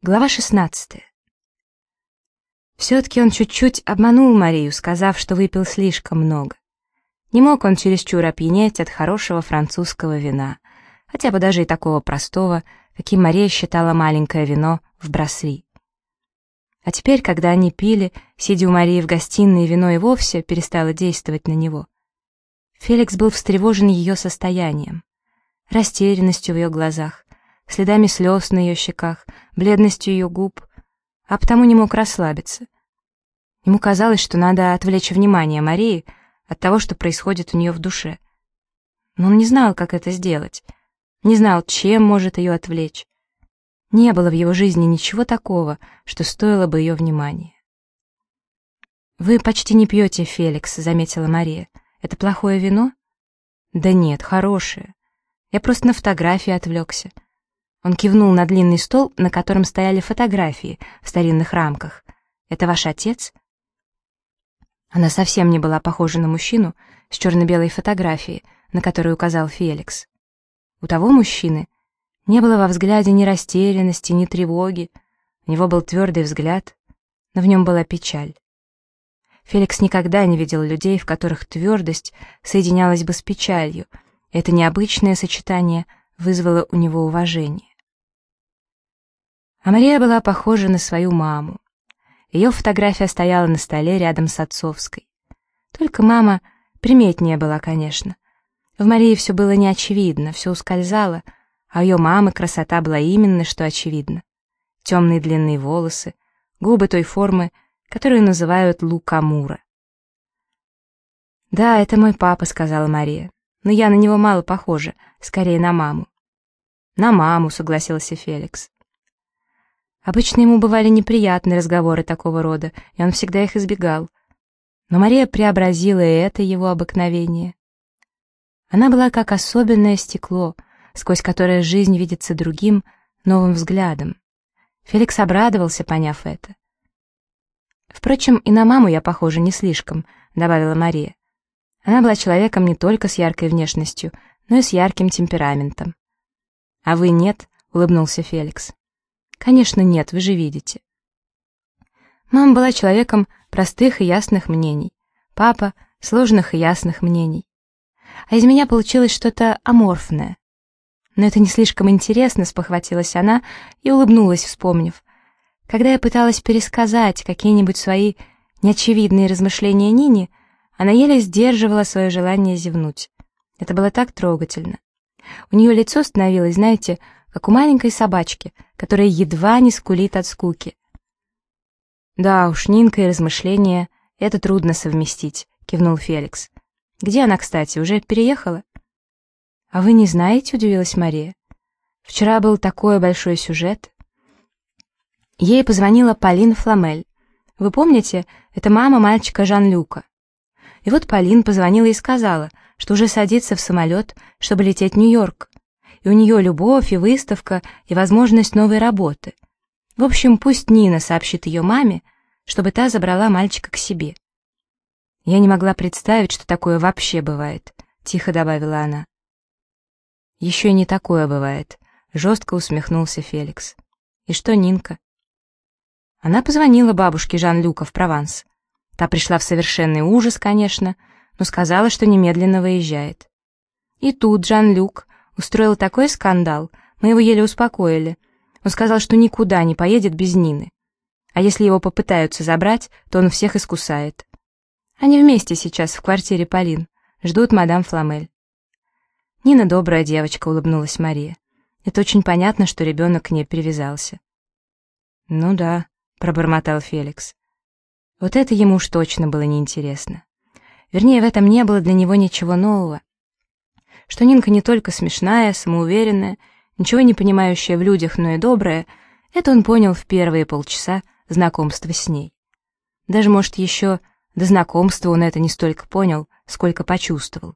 Глава 16. Все-таки он чуть-чуть обманул Марию, сказав, что выпил слишком много. Не мог он чересчур опьянеть от хорошего французского вина, хотя бы даже и такого простого, каким Мария считала маленькое вино в брасли. А теперь, когда они пили, сидя у Марии в гостиной, вино и вовсе перестало действовать на него. Феликс был встревожен ее состоянием, растерянностью в ее глазах, следами слез на ее щеках, бледностью ее губ, а потому не мог расслабиться. Ему казалось, что надо отвлечь внимание Марии от того, что происходит у нее в душе. Но он не знал, как это сделать, не знал, чем может ее отвлечь. Не было в его жизни ничего такого, что стоило бы ее внимания. «Вы почти не пьете, Феликс», — заметила Мария. «Это плохое вино?» «Да нет, хорошее. Я просто на фотографии отвлекся. Он кивнул на длинный стол, на котором стояли фотографии в старинных рамках. «Это ваш отец?» Она совсем не была похожа на мужчину с черно-белой фотографией, на которую указал Феликс. У того мужчины не было во взгляде ни растерянности, ни тревоги. У него был твердый взгляд, но в нем была печаль. Феликс никогда не видел людей, в которых твердость соединялась бы с печалью. Это необычное сочетание вызвало у него уважение. А Мария была похожа на свою маму. Ее фотография стояла на столе рядом с отцовской. Только мама приметнее была, конечно. В Марии все было неочевидно, все ускользало, а ее мамы красота была именно что очевидно. Темные длинные волосы, губы той формы, которую называют лукамура. «Да, это мой папа», — сказала Мария. «Но я на него мало похожа, скорее на маму». «На маму», — согласился Феликс. Обычно ему бывали неприятные разговоры такого рода, и он всегда их избегал. Но Мария преобразила и это его обыкновение. Она была как особенное стекло, сквозь которое жизнь видится другим, новым взглядом. Феликс обрадовался, поняв это. «Впрочем, и на маму я похожа не слишком», — добавила Мария. Она была человеком не только с яркой внешностью, но и с ярким темпераментом. «А вы нет?» — улыбнулся Феликс. Конечно, нет, вы же видите. Мама была человеком простых и ясных мнений. Папа — сложных и ясных мнений. А из меня получилось что-то аморфное. Но это не слишком интересно, спохватилась она и улыбнулась, вспомнив. Когда я пыталась пересказать какие-нибудь свои неочевидные размышления Нине, она еле сдерживала свое желание зевнуть. Это было так трогательно. У нее лицо становилось, знаете, как у маленькой собачки, которая едва не скулит от скуки. «Да уж, Нинка и размышления — это трудно совместить», — кивнул Феликс. «Где она, кстати, уже переехала?» «А вы не знаете?» — удивилась Мария. «Вчера был такой большой сюжет». Ей позвонила Полин Фламель. Вы помните, это мама мальчика Жан-Люка. И вот Полин позвонила и сказала, что уже садится в самолет, чтобы лететь в Нью-Йорк и у нее любовь, и выставка, и возможность новой работы. В общем, пусть Нина сообщит ее маме, чтобы та забрала мальчика к себе. Я не могла представить, что такое вообще бывает, тихо добавила она. Еще и не такое бывает, жестко усмехнулся Феликс. И что Нинка? Она позвонила бабушке Жан-Люка в Прованс. Та пришла в совершенный ужас, конечно, но сказала, что немедленно выезжает. И тут Жан-Люк Устроил такой скандал, мы его еле успокоили. Он сказал, что никуда не поедет без Нины. А если его попытаются забрать, то он всех искусает. Они вместе сейчас в квартире Полин. Ждут мадам Фламель. Нина добрая девочка, улыбнулась Мария. Это очень понятно, что ребенок к ней привязался. Ну да, пробормотал Феликс. Вот это ему уж точно было неинтересно. Вернее, в этом не было для него ничего нового что Нинка не только смешная, самоуверенная, ничего не понимающая в людях, но и добрая, это он понял в первые полчаса знакомства с ней. Даже, может, еще до знакомства он это не столько понял, сколько почувствовал.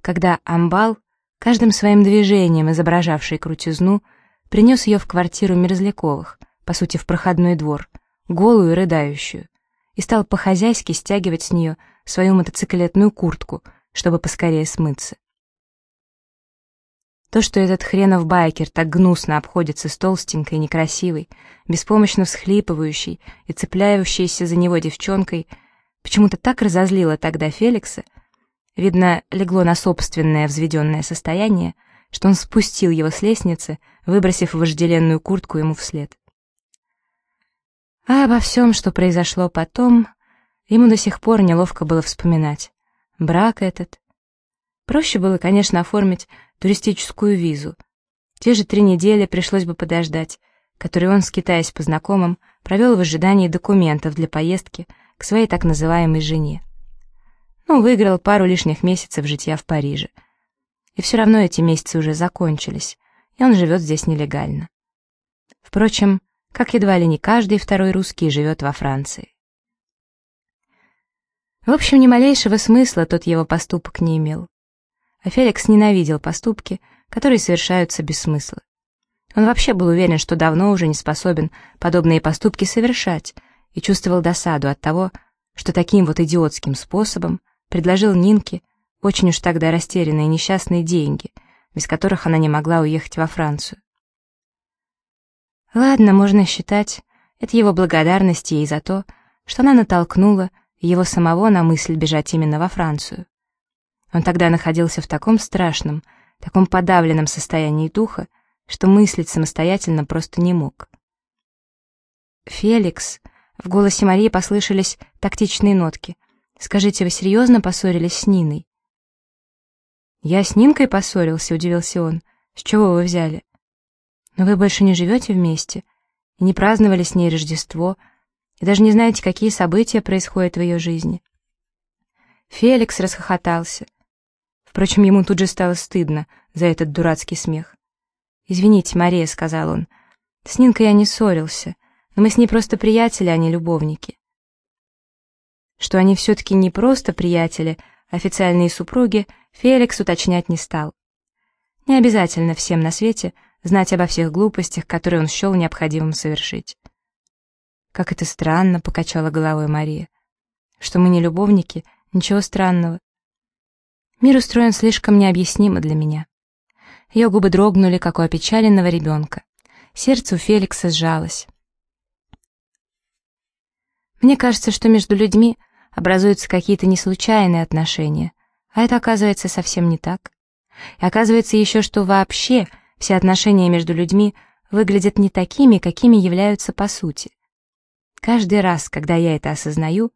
Когда Амбал, каждым своим движением изображавший крутизну, принес ее в квартиру Мерзляковых, по сути, в проходной двор, голую и рыдающую, и стал по-хозяйски стягивать с нее свою мотоциклетную куртку, чтобы поскорее смыться. То, что этот хренов байкер так гнусно обходится с толстенькой, некрасивой, беспомощно всхлипывающей и цепляющейся за него девчонкой, почему-то так разозлило тогда Феликса, видно, легло на собственное взведенное состояние, что он спустил его с лестницы, выбросив вожделенную куртку ему вслед. А обо всем, что произошло потом, ему до сих пор неловко было вспоминать. Брак этот. Проще было, конечно, оформить туристическую визу. Те же три недели пришлось бы подождать, которые он, скитаясь по знакомым, провел в ожидании документов для поездки к своей так называемой жене. Ну, выиграл пару лишних месяцев житья в Париже. И все равно эти месяцы уже закончились, и он живет здесь нелегально. Впрочем, как едва ли не каждый второй русский живет во Франции. В общем, ни малейшего смысла тот его поступок не имел а Феликс ненавидел поступки, которые совершаются без смысла. Он вообще был уверен, что давно уже не способен подобные поступки совершать, и чувствовал досаду от того, что таким вот идиотским способом предложил Нинке очень уж тогда растерянные несчастные деньги, без которых она не могла уехать во Францию. Ладно, можно считать, это его благодарность ей за то, что она натолкнула его самого на мысль бежать именно во Францию. Он тогда находился в таком страшном, таком подавленном состоянии духа, что мыслить самостоятельно просто не мог. «Феликс», — в голосе Марии послышались тактичные нотки, «скажите, вы серьезно поссорились с Ниной?» «Я с Нинкой поссорился», — удивился он. «С чего вы взяли?» «Но вы больше не живете вместе и не праздновали с ней Рождество, и даже не знаете, какие события происходят в ее жизни». Феликс расхохотался. Впрочем, ему тут же стало стыдно за этот дурацкий смех. «Извините, Мария», — сказал он, — «с Нинкой я не ссорился, но мы с ней просто приятели, а не любовники». Что они все-таки не просто приятели, официальные супруги, Феликс уточнять не стал. Не обязательно всем на свете знать обо всех глупостях, которые он счел необходимым совершить. «Как это странно», — покачала головой Мария. «Что мы не любовники, ничего странного. Мир устроен слишком необъяснимо для меня. Ее губы дрогнули, как у опечаленного ребенка. Сердце у Феликса сжалось. Мне кажется, что между людьми образуются какие-то неслучайные отношения, а это оказывается совсем не так. И оказывается еще, что вообще все отношения между людьми выглядят не такими, какими являются по сути. Каждый раз, когда я это осознаю,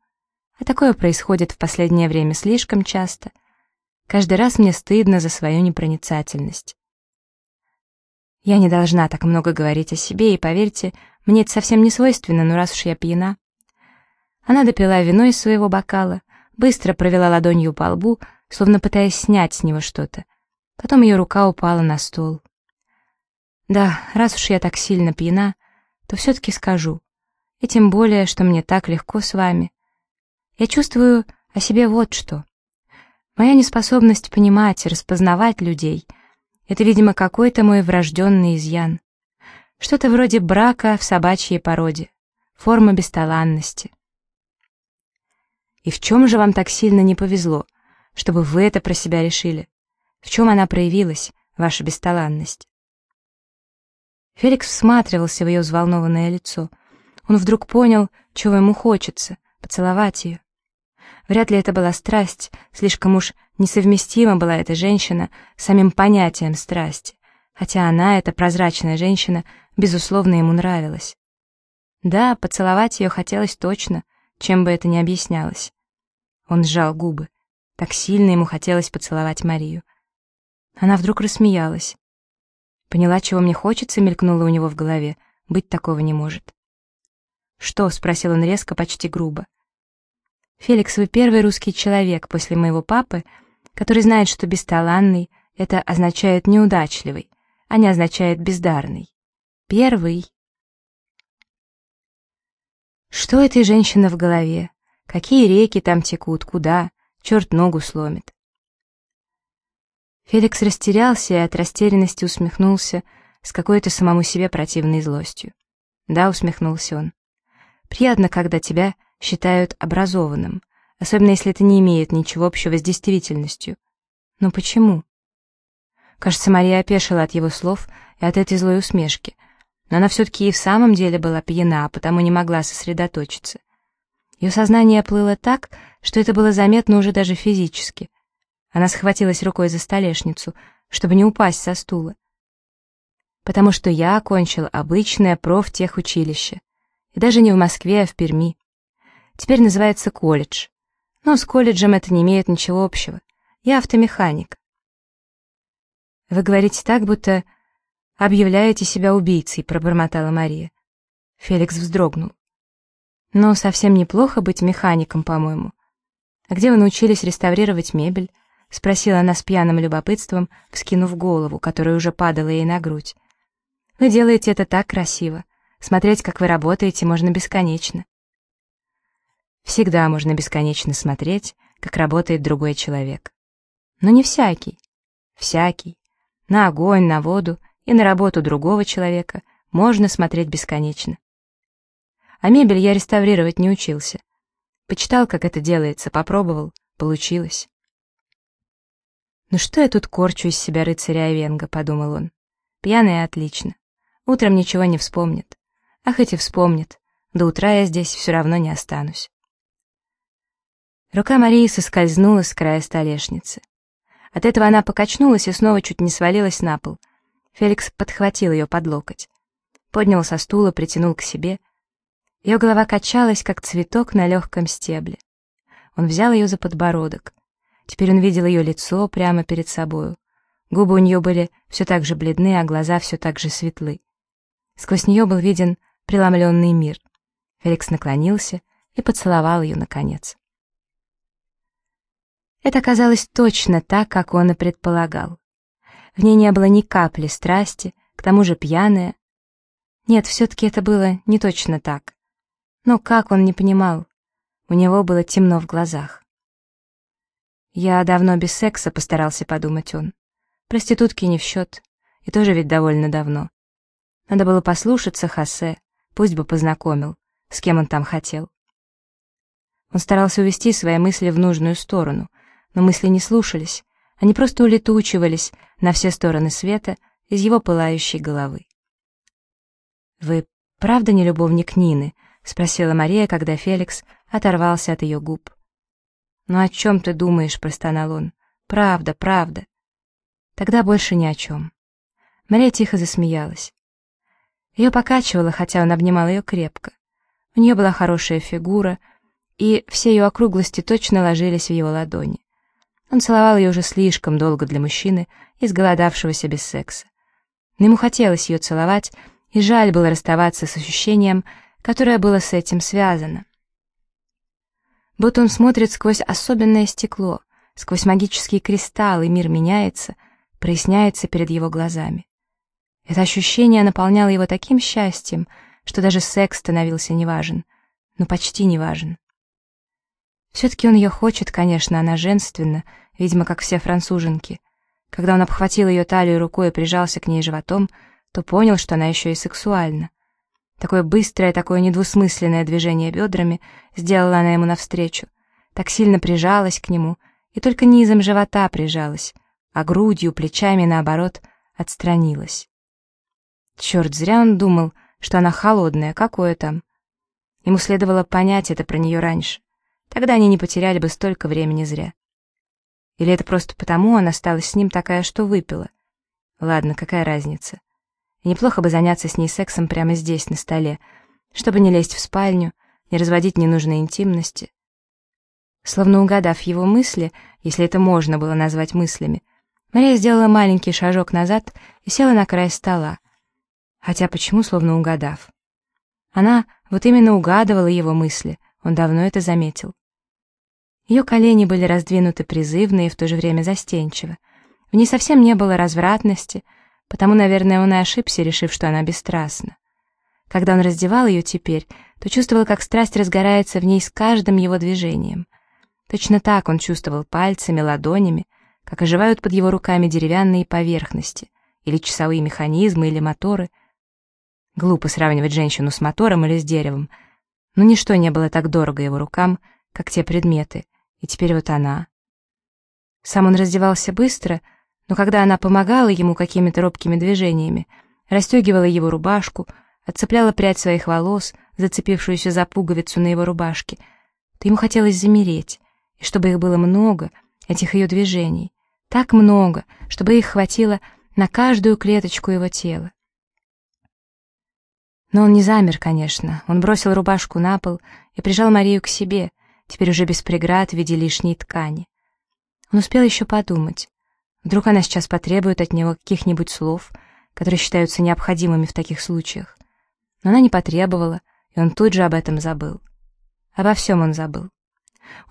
а такое происходит в последнее время слишком часто, Каждый раз мне стыдно за свою непроницательность. Я не должна так много говорить о себе, и, поверьте, мне это совсем не свойственно, но раз уж я пьяна. Она допила вино из своего бокала, быстро провела ладонью по лбу, словно пытаясь снять с него что-то. Потом ее рука упала на стол. Да, раз уж я так сильно пьяна, то все-таки скажу. И тем более, что мне так легко с вами. Я чувствую о себе вот что. Моя неспособность понимать и распознавать людей — это, видимо, какой-то мой врожденный изъян. Что-то вроде брака в собачьей породе, форма бесталанности. И в чем же вам так сильно не повезло, чтобы вы это про себя решили? В чем она проявилась, ваша бесталанность? Феликс всматривался в ее взволнованное лицо. Он вдруг понял, чего ему хочется — поцеловать ее. Вряд ли это была страсть, слишком уж несовместима была эта женщина с самим понятием страсти, хотя она, эта прозрачная женщина, безусловно, ему нравилась. Да, поцеловать ее хотелось точно, чем бы это ни объяснялось. Он сжал губы. Так сильно ему хотелось поцеловать Марию. Она вдруг рассмеялась. Поняла, чего мне хочется, мелькнуло у него в голове. Быть такого не может. «Что?» — спросил он резко, почти грубо. Феликс, вы первый русский человек после моего папы, который знает, что бесталанный — это означает неудачливый, а не означает бездарный. Первый. Что этой женщины в голове? Какие реки там текут, куда? Черт ногу сломит. Феликс растерялся и от растерянности усмехнулся с какой-то самому себе противной злостью. Да, усмехнулся он. Приятно, когда тебя считают образованным, особенно если это не имеет ничего общего с действительностью. Но почему? Кажется, Мария опешила от его слов и от этой злой усмешки, но она все-таки и в самом деле была пьяна, а потому не могла сосредоточиться. Ее сознание плыло так, что это было заметно уже даже физически. Она схватилась рукой за столешницу, чтобы не упасть со стула. Потому что я окончил обычное профтехучилище. И даже не в Москве, а в Перми. Теперь называется колледж. Но с колледжем это не имеет ничего общего. Я автомеханик. Вы говорите так, будто объявляете себя убийцей, пробормотала Мария. Феликс вздрогнул. Но совсем неплохо быть механиком, по-моему. А где вы научились реставрировать мебель? Спросила она с пьяным любопытством, вскинув голову, которая уже падала ей на грудь. Вы делаете это так красиво. Смотреть, как вы работаете, можно бесконечно. Всегда можно бесконечно смотреть, как работает другой человек. Но не всякий. Всякий. На огонь, на воду и на работу другого человека можно смотреть бесконечно. А мебель я реставрировать не учился. Почитал, как это делается, попробовал, получилось. «Ну что я тут корчу из себя рыцаря Айвенга», — подумал он. «Пьяный отлично. Утром ничего не вспомнит. Ах, эти вспомнит. До утра я здесь все равно не останусь». Рука Марии соскользнула с края столешницы. От этого она покачнулась и снова чуть не свалилась на пол. Феликс подхватил ее под локоть. Поднял со стула, притянул к себе. Ее голова качалась, как цветок на легком стебле. Он взял ее за подбородок. Теперь он видел ее лицо прямо перед собою. Губы у нее были все так же бледны, а глаза все так же светлы. Сквозь нее был виден преломленный мир. Феликс наклонился и поцеловал ее наконец. Это оказалось точно так, как он и предполагал. В ней не было ни капли страсти, к тому же пьяная. Нет, все-таки это было не точно так. Но как он не понимал? У него было темно в глазах. «Я давно без секса», — постарался подумать он. «Проститутки не в счет, и тоже ведь довольно давно. Надо было послушаться Хосе, пусть бы познакомил, с кем он там хотел». Он старался увести свои мысли в нужную сторону, но мысли не слушались, они просто улетучивались на все стороны света из его пылающей головы. «Вы правда не любовник Нины?» — спросила Мария, когда Феликс оторвался от ее губ. «Ну о чем ты думаешь?» — простонал он. «Правда, правда». Тогда больше ни о чем. Мария тихо засмеялась. Ее покачивало, хотя он обнимал ее крепко. У нее была хорошая фигура, и все ее округлости точно ложились в его ладони. Он целовал ее уже слишком долго для мужчины, изголодавшегося без секса. Но ему хотелось ее целовать, и жаль было расставаться с ощущением, которое было с этим связано. Будто он смотрит сквозь особенное стекло, сквозь магический кристалл, и мир меняется, проясняется перед его глазами. Это ощущение наполняло его таким счастьем, что даже секс становился неважен, но почти неважен. Все-таки он ее хочет, конечно, она женственна, видимо, как все француженки. Когда он обхватил ее талию рукой и прижался к ней животом, то понял, что она еще и сексуальна. Такое быстрое, такое недвусмысленное движение бедрами сделала она ему навстречу. Так сильно прижалась к нему, и только низом живота прижалась, а грудью, плечами, наоборот, отстранилась. Черт, зря он думал, что она холодная, какое там. Ему следовало понять это про нее раньше. Тогда они не потеряли бы столько времени зря. Или это просто потому она осталась с ним такая, что выпила? Ладно, какая разница. Неплохо бы заняться с ней сексом прямо здесь, на столе, чтобы не лезть в спальню, не разводить ненужной интимности. Словно угадав его мысли, если это можно было назвать мыслями, Мария сделала маленький шажок назад и села на край стола. Хотя почему словно угадав? Она вот именно угадывала его мысли, он давно это заметил. Ее колени были раздвинуты призывно и в то же время застенчиво. В ней совсем не было развратности, потому, наверное, он и ошибся, решив, что она бесстрастна. Когда он раздевал ее теперь, то чувствовал, как страсть разгорается в ней с каждым его движением. Точно так он чувствовал пальцами, ладонями, как оживают под его руками деревянные поверхности, или часовые механизмы, или моторы. Глупо сравнивать женщину с мотором или с деревом, но ничто не было так дорого его рукам, как те предметы, и теперь вот она. Сам он раздевался быстро, Но когда она помогала ему какими-то робкими движениями, расстегивала его рубашку, отцепляла прядь своих волос, зацепившуюся за пуговицу на его рубашке, то ему хотелось замереть, и чтобы их было много, этих ее движений, так много, чтобы их хватило на каждую клеточку его тела. Но он не замер, конечно. Он бросил рубашку на пол и прижал Марию к себе, теперь уже без преград в виде лишней ткани. Он успел еще подумать. Вдруг она сейчас потребует от него каких-нибудь слов, которые считаются необходимыми в таких случаях. Но она не потребовала, и он тут же об этом забыл. Обо всем он забыл.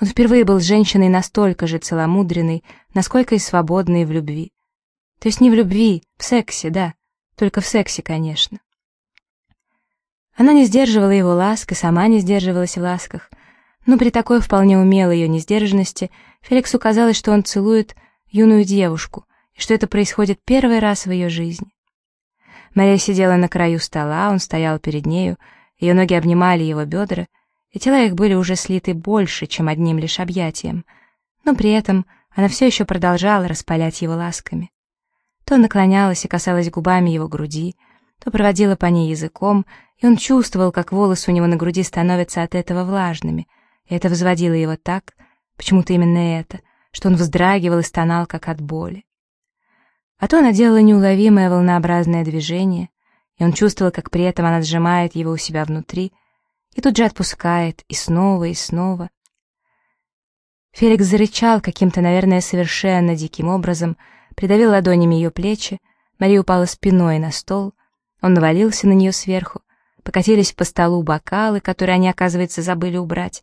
Он впервые был женщиной настолько же целомудренной, насколько и свободной в любви. То есть не в любви, в сексе, да, только в сексе, конечно. Она не сдерживала его ласк и сама не сдерживалась в ласках, но при такой вполне умелой ее несдержанности Феликсу казалось, что он целует юную девушку, и что это происходит первый раз в ее жизни. Мария сидела на краю стола, он стоял перед нею, ее ноги обнимали его бедра, и тела их были уже слиты больше, чем одним лишь объятием, но при этом она все еще продолжала распалять его ласками. То наклонялась и касалась губами его груди, то проводила по ней языком, и он чувствовал, как волосы у него на груди становятся от этого влажными, это взводило его так, почему-то именно это, что он вздрагивал и стонал, как от боли. А то она делала неуловимое волнообразное движение, и он чувствовал, как при этом она сжимает его у себя внутри, и тут же отпускает, и снова, и снова. Феликс зарычал каким-то, наверное, совершенно диким образом, придавил ладонями ее плечи, Мария упала спиной на стол, он навалился на нее сверху, покатились по столу бокалы, которые они, оказывается, забыли убрать.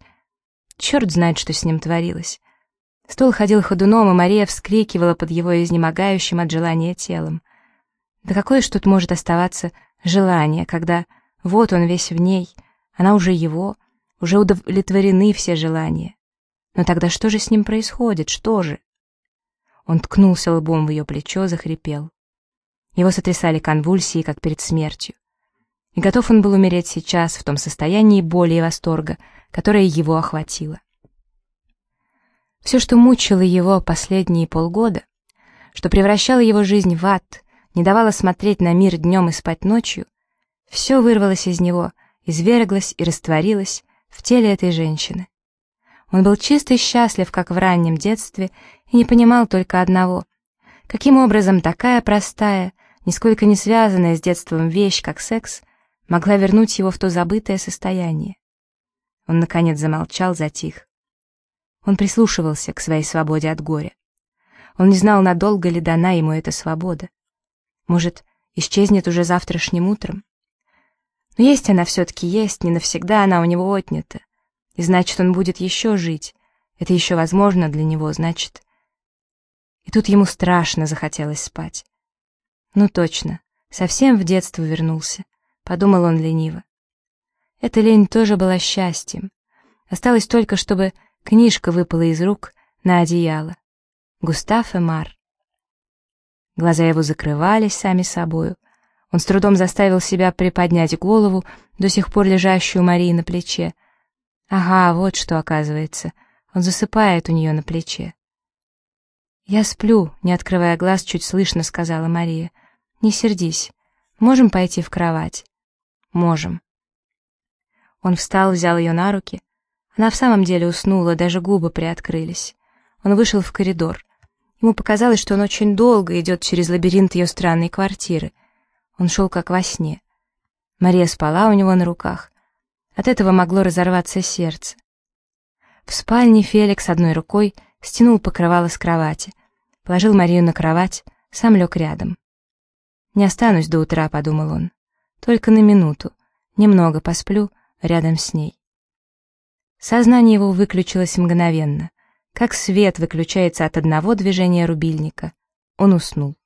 Черт знает, что с ним творилось. Стол ходил ходуном, и Мария вскрикивала под его изнемогающим от желания телом. Да какое ж тут может оставаться желание, когда вот он весь в ней, она уже его, уже удовлетворены все желания. Но тогда что же с ним происходит, что же? Он ткнулся лбом в ее плечо, захрипел. Его сотрясали конвульсии, как перед смертью. И готов он был умереть сейчас в том состоянии боли и восторга, которое его охватило. Все, что мучило его последние полгода, что превращало его жизнь в ад, не давало смотреть на мир днем и спать ночью, все вырвалось из него, изверглось и растворилось в теле этой женщины. Он был чист и счастлив, как в раннем детстве, и не понимал только одного — каким образом такая простая, нисколько не связанная с детством вещь, как секс, могла вернуть его в то забытое состояние. Он, наконец, замолчал, затих. Он прислушивался к своей свободе от горя. Он не знал, надолго ли дана ему эта свобода. Может, исчезнет уже завтрашним утром? Но есть она все-таки есть, не навсегда она у него отнята. И значит, он будет еще жить. Это еще возможно для него, значит. И тут ему страшно захотелось спать. Ну точно, совсем в детство вернулся, подумал он лениво. Эта лень тоже была счастьем. Осталось только, чтобы книжка выпала из рук на одеяло. Густав Эмар. Глаза его закрывались сами собою. Он с трудом заставил себя приподнять голову, до сих пор лежащую Марии на плече. Ага, вот что оказывается. Он засыпает у нее на плече. «Я сплю», — не открывая глаз, чуть слышно сказала Мария. Не сердись. Можем пойти в кровать? Можем. Он встал, взял ее на руки. Она в самом деле уснула, даже губы приоткрылись. Он вышел в коридор. Ему показалось, что он очень долго идет через лабиринт ее странной квартиры. Он шел как во сне. Мария спала у него на руках. От этого могло разорваться сердце. В спальне Феликс одной рукой стянул покрывало с кровати, положил Марию на кровать, сам лег рядом. «Не останусь до утра», — подумал он. «Только на минуту. Немного посплю рядом с ней». Сознание его выключилось мгновенно. Как свет выключается от одного движения рубильника, он уснул.